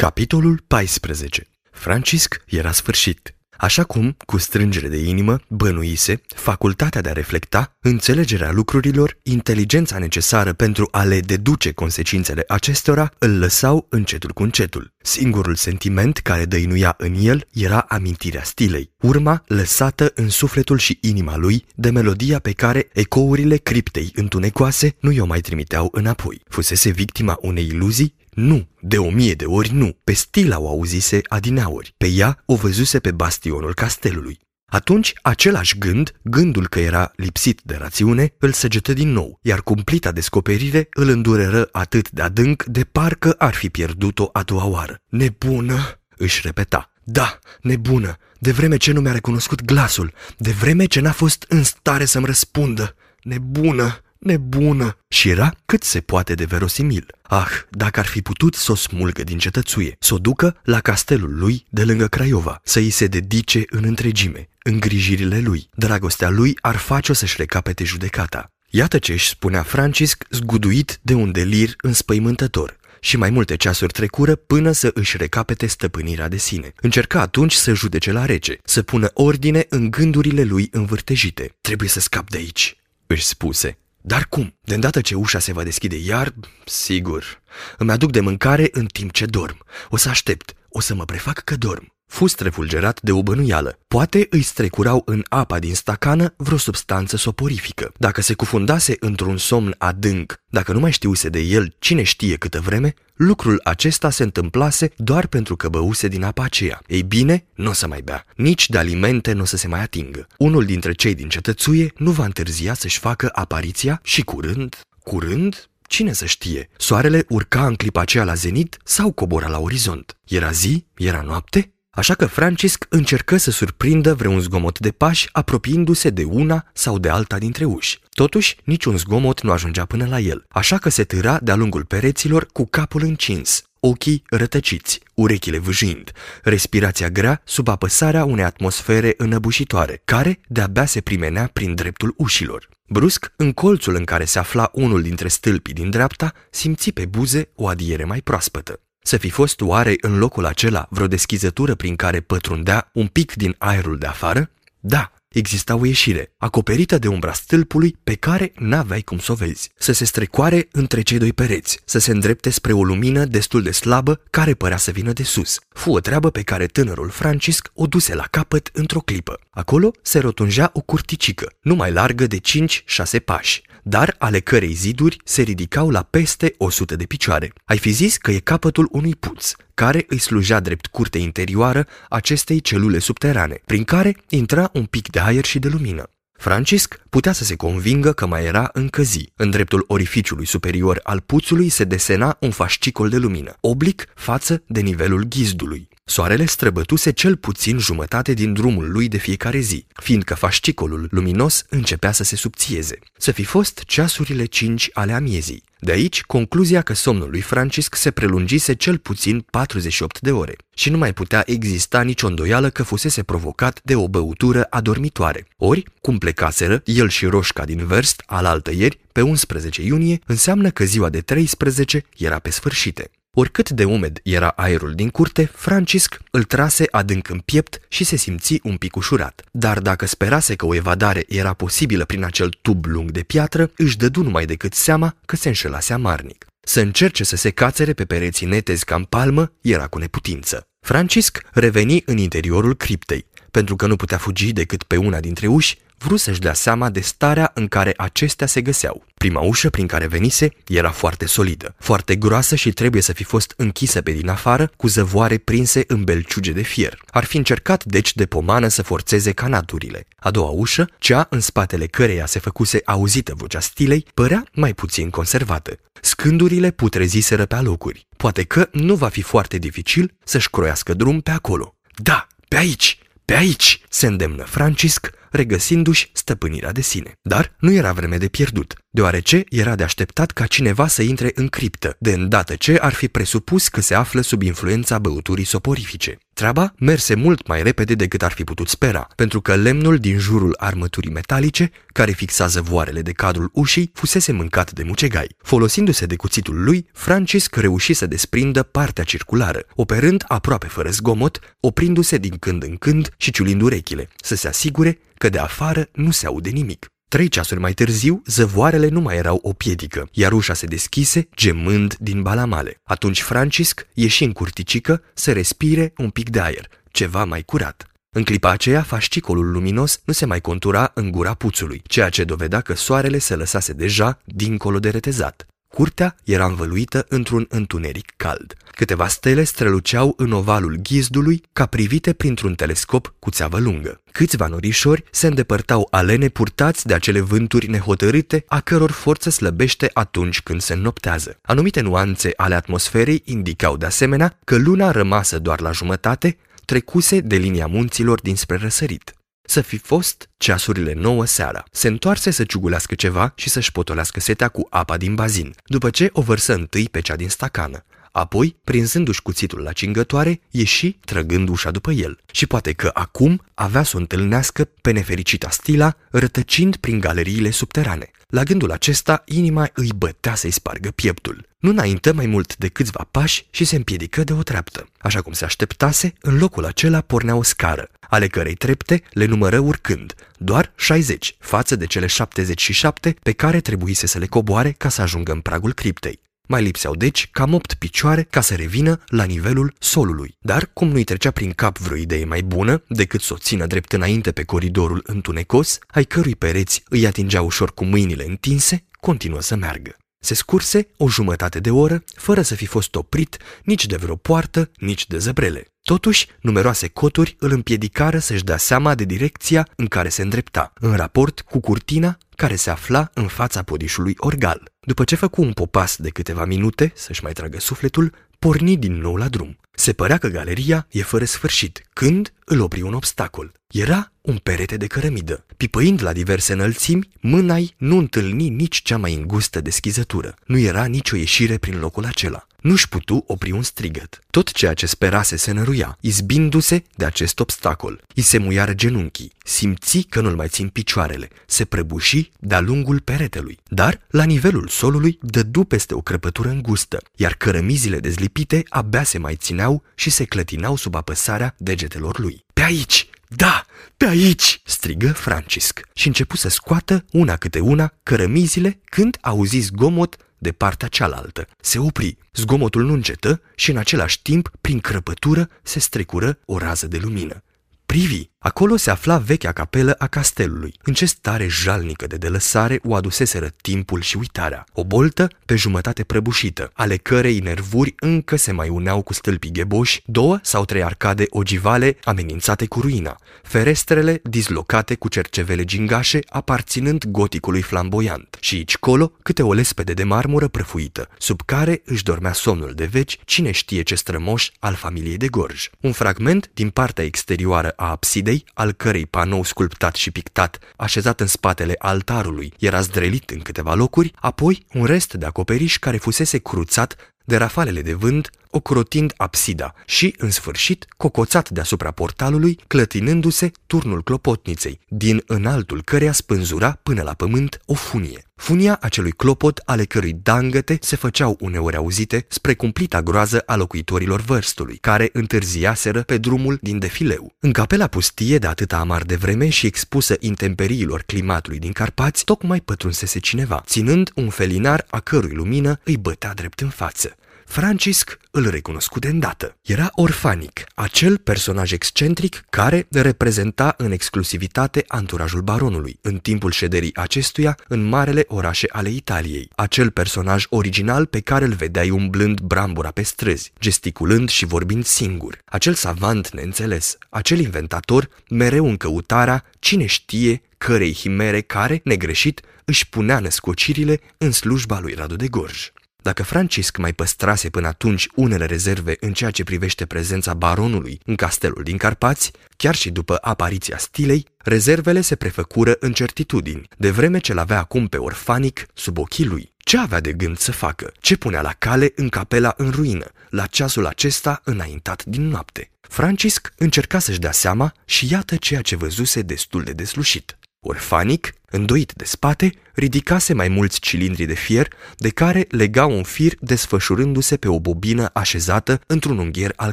Capitolul 14 Francisc era sfârșit. Așa cum, cu strângere de inimă, bănuise, facultatea de a reflecta, înțelegerea lucrurilor, inteligența necesară pentru a le deduce consecințele acestora, îl lăsau încetul cu încetul. Singurul sentiment care dăinuia în el era amintirea stilei, urma lăsată în sufletul și inima lui de melodia pe care ecourile criptei întunecoase nu i-o mai trimiteau înapoi. Fusese victima unei iluzii nu, de o mie de ori nu, pe stila o auzise adineauri, pe ea o văzuse pe bastionul castelului. Atunci, același gând, gândul că era lipsit de rațiune, îl săgetă din nou, iar cumplita descoperire îl îndureră atât de adânc de parcă ar fi pierdut-o a doua oară. Nebună, își repeta. Da, nebună, de vreme ce nu mi-a recunoscut glasul, de vreme ce n-a fost în stare să-mi răspundă. Nebună, nebună și era cât se poate de verosimil. Ah, dacă ar fi putut să o smulgă din cetățuie, să o ducă la castelul lui de lângă Craiova, să îi se dedice în întregime, îngrijirile lui. Dragostea lui ar face-o să-și recapete judecata. Iată ce își spunea Francisc, zguduit de un delir înspăimântător și mai multe ceasuri trecură până să își recapete stăpânirea de sine. Încerca atunci să judece la rece, să pună ordine în gândurile lui învârtejite. Trebuie să scap de aici, își spuse. Dar cum? De îndată ce ușa se va deschide iar, sigur, îmi aduc de mâncare în timp ce dorm. O să aștept, o să mă prefac că dorm. Fust refulgerat de o bănuială. Poate îi strecurau în apa din stacană vreo substanță soporifică. Dacă se cufundase într-un somn adânc, dacă nu mai știuse de el cine știe câtă vreme, lucrul acesta se întâmplase doar pentru că băuse din apa aceea. Ei bine, nu o să mai bea. Nici de alimente nu o să se mai atingă. Unul dintre cei din cetățuie nu va întârzia să-și facă apariția și curând, curând, Cine să știe? Soarele urca în clipa aceea la zenit sau cobora la orizont? Era zi? Era noapte? Așa că Francisc încercă să surprindă vreun zgomot de pași apropiindu-se de una sau de alta dintre uși. Totuși, niciun zgomot nu ajungea până la el, așa că se târa de-a lungul pereților cu capul încins, ochii rătăciți, urechile vâjind, respirația grea sub apăsarea unei atmosfere înăbușitoare, care de-abia se primenea prin dreptul ușilor. Brusc, în colțul în care se afla unul dintre stâlpii din dreapta, simți pe buze o adiere mai proaspătă. Să fi fost oare în locul acela vreo deschizătură prin care pătrundea un pic din aerul de afară? Da, exista o ieșire, acoperită de umbra stâlpului pe care n-aveai cum să o vezi, să se strecoare între cei doi pereți, să se îndrepte spre o lumină destul de slabă care părea să vină de sus. Fu o treabă pe care tânărul Francisc o duse la capăt într-o clipă. Acolo se rotungea o curticică, nu mai largă de 5-6 pași, dar ale cărei ziduri se ridicau la peste 100 de picioare. Ai fi zis că e capătul unui puț, care îi slujea drept curte interioară acestei celule subterane, prin care intra un pic de aer și de lumină. Francisc putea să se convingă că mai era încă zi. În dreptul orificiului superior al puțului se desena un fascicol de lumină, oblic față de nivelul ghizdului. Soarele străbătuse cel puțin jumătate din drumul lui de fiecare zi, fiindcă fascicolul luminos începea să se subțieze. Să fi fost ceasurile cinci ale amiezii. De aici, concluzia că somnul lui Francisc se prelungise cel puțin 48 de ore și nu mai putea exista nicio îndoială că fusese provocat de o băutură adormitoare. Ori, cum plecaseră el și Roșca din Verst, alaltă ieri, pe 11 iunie, înseamnă că ziua de 13 era pe sfârșite. Oricât de umed era aerul din curte, Francisc îl trase adânc în piept și se simți un pic ușurat. Dar dacă sperase că o evadare era posibilă prin acel tub lung de piatră, își dădu numai decât seama că se înșelase amarnic. Să încerce să se cațere pe pereții netezi ca în palmă era cu neputință. Francisc reveni în interiorul criptei. Pentru că nu putea fugi decât pe una dintre uși, vrut să-și dea seama de starea în care acestea se găseau. Prima ușă prin care venise era foarte solidă, foarte groasă și trebuie să fi fost închisă pe din afară cu zăvoare prinse în belciuge de fier. Ar fi încercat deci de pomană să forțeze canaturile. A doua ușă, cea în spatele căreia se făcuse auzită vocea stilei, părea mai puțin conservată. Scândurile putreziseră pe alocuri. Poate că nu va fi foarte dificil să-și croiască drum pe acolo. Da, pe aici! Pe aici se îndemnă Francisc, regăsindu-și stăpânirea de sine. Dar nu era vreme de pierdut, deoarece era de așteptat ca cineva să intre în criptă, de îndată ce ar fi presupus că se află sub influența băuturii soporifice. Treaba merse mult mai repede decât ar fi putut spera, pentru că lemnul din jurul armăturii metalice, care fixează voarele de cadrul ușii, fusese mâncat de mucegai. Folosindu-se de cuțitul lui, Francisc reuși să desprindă partea circulară, operând aproape fără zgomot, oprindu-se din când în când și ciulind urechile, să se asigure că de afară nu se aude nimic. Trei ceasuri mai târziu, zăvoarele nu mai erau o piedică, iar ușa se deschise, gemând din balamale. Atunci Francisc ieși în curticică să respire un pic de aer, ceva mai curat. În clipa aceea, fascicolul luminos nu se mai contura în gura puțului, ceea ce dovedea că soarele se lăsase deja dincolo de retezat. Curtea era învăluită într-un întuneric cald. Câteva stele străluceau în ovalul ghizdului ca privite printr-un telescop cu țeavă lungă. Câțiva norișori se îndepărtau alene purtați de acele vânturi nehotărâte, a căror forță slăbește atunci când se noptează. Anumite nuanțe ale atmosferei indicau de asemenea că luna rămasă doar la jumătate trecuse de linia munților dinspre răsărit să fi fost ceasurile nouă seara. Se întoarse să ciugulească ceva și să-și potolească setea cu apa din bazin, după ce o vărsă întâi pe cea din stacană. Apoi, prinzându-și cuțitul la cingătoare, ieși trăgând ușa după el. Și poate că acum avea să o întâlnească pe nefericita Stila, rătăcind prin galeriile subterane. La gândul acesta, inima îi bătea să-i spargă pieptul. Nu înaintă mai mult de câțiva pași și se împiedică de o treaptă. Așa cum se așteptase, în locul acela pornea o scară, ale cărei trepte le numără urcând, doar 60 față de cele 77 pe care trebuise să le coboare ca să ajungă în pragul criptei. Mai lipseau deci cam opt picioare ca să revină la nivelul solului. Dar, cum nu-i trecea prin cap vreo idee mai bună decât să o țină drept înainte pe coridorul întunecos, ai cărui pereți îi atingea ușor cu mâinile întinse, continuă să meargă. Se scurse o jumătate de oră fără să fi fost oprit nici de vreo poartă, nici de zăbrele. Totuși, numeroase coturi îl împiedicară să-și dea seama de direcția în care se îndrepta, în raport cu curtina care se afla în fața podișului orgal. După ce făcu un popas de câteva minute să-și mai tragă sufletul, porni din nou la drum. Se părea că galeria e fără sfârșit, când îl opri un obstacol. Era un perete de cărămidă. Pipăind la diverse înălțimi, mâna nu întâlni nici cea mai îngustă deschizătură. Nu era nicio ieșire prin locul acela. Nu-și putu opri un strigăt. Tot ceea ce sperase se năruia, izbindu-se de acest obstacol. I se muiară genunchii, simți că nu-l mai țin picioarele, se prăbuși de-a lungul peretelui. Dar, la nivelul solului, dădu peste o crăpătură îngustă, iar cărămizile dezlipite abia se mai țineau și se clătinau sub apăsarea degetelor lui. Pe aici! Da, pe aici!" strigă Francisc și începu să scoată una câte una cărămizile când auzi zgomot de partea cealaltă. Se opri, zgomotul nu încetă și în același timp, prin crăpătură, se strecură o rază de lumină. Privi! Acolo se afla vechea capelă a castelului. În ce stare jalnică de delăsare o aduseseră timpul și uitarea. O boltă pe jumătate prăbușită, ale cărei nervuri încă se mai uneau cu stâlpii gheboși, două sau trei arcade ogivale amenințate cu ruina, ferestrele dislocate cu cercevele gingașe aparținând goticului flamboiant și aici colo câte o lespede de marmură prăfuită, sub care își dormea somnul de veci cine știe ce strămoș al familiei de Gorj. Un fragment din partea exterioară a absidei, al cărei panou sculptat și pictat, așezat în spatele altarului, era zdrelit în câteva locuri, apoi un rest de acoperiș care fusese cruțat de rafalele de vânt, ocrotind absida și, în sfârșit, cocoțat deasupra portalului, clătinându-se turnul clopotniței, din înaltul căreia spânzura până la pământ o funie. Funia acelui clopot ale cărui dangăte se făceau uneori auzite spre cumplita groază a locuitorilor vârstului, care întârziaseră pe drumul din defileu. În capela pustie de atâta amar de vreme și expusă intemperiilor climatului din Carpați, tocmai pătrunsese cineva, ținând un felinar a cărui lumină îi bătea drept în față. Francisc îl recunoscu de îndată. Era Orfanic, acel personaj excentric care reprezenta în exclusivitate anturajul baronului, în timpul șederii acestuia în marele orașe ale Italiei. Acel personaj original pe care îl vedeai umblând brambura pe străzi, gesticulând și vorbind singur. Acel savant neînțeles, acel inventator mereu în căutarea, cine știe, cărei himere care, negreșit, își punea născocirile în slujba lui Radu de Gorj. Dacă Francisc mai păstrase până atunci unele rezerve în ceea ce privește prezența baronului în castelul din Carpați, chiar și după apariția stilei, rezervele se prefăcură în certitudini, de vreme ce l-avea acum pe orfanic sub ochii lui. Ce avea de gând să facă? Ce punea la cale în capela în ruină? la ceasul acesta înaintat din noapte. Francisc încerca să-și dea seama și iată ceea ce văzuse destul de deslușit. Orfanic, îndoit de spate, ridicase mai mulți cilindri de fier, de care lega un fir desfășurându-se pe o bobină așezată într-un ungher al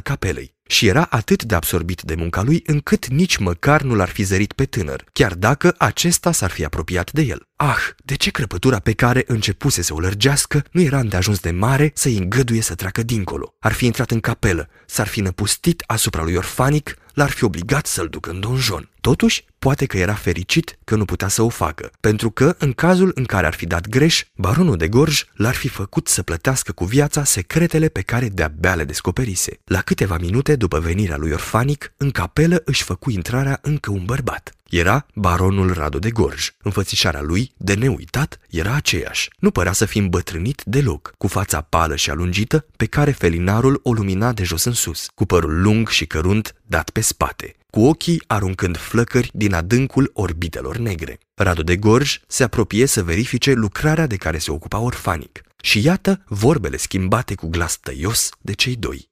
capelei. Și era atât de absorbit de munca lui încât nici măcar nu l-ar fi zărit pe tânăr, chiar dacă acesta s-ar fi apropiat de el. Ah, de ce crăpătura pe care începuse să o lărgească nu era îndeajuns de mare să-i îngăduie să treacă dincolo? Ar fi intrat în capelă, s-ar fi năpustit asupra lui Orfanic, l-ar fi obligat să-l ducă în donjon. Totuși, poate că era fericit că nu putea să o facă, pentru că, în cazul în care ar fi dat greș, baronul de Gorj l-ar fi făcut să plătească cu viața secretele pe care de-abia le descoperise. La câteva minute după venirea lui Orfanic, în capelă își făcu intrarea încă un bărbat. Era baronul Radu de Gorj. Înfățișarea lui, de neuitat, era aceeași. Nu părea să fi îmbătrânit deloc, cu fața pală și alungită, pe care felinarul o lumina de jos în sus, cu părul lung și cărunt dat pe spate, cu ochii aruncând flăcări din adâncul orbitelor negre. Radu de Gorj se apropie să verifice lucrarea de care se ocupa orfanic. Și iată vorbele schimbate cu glas tăios de cei doi.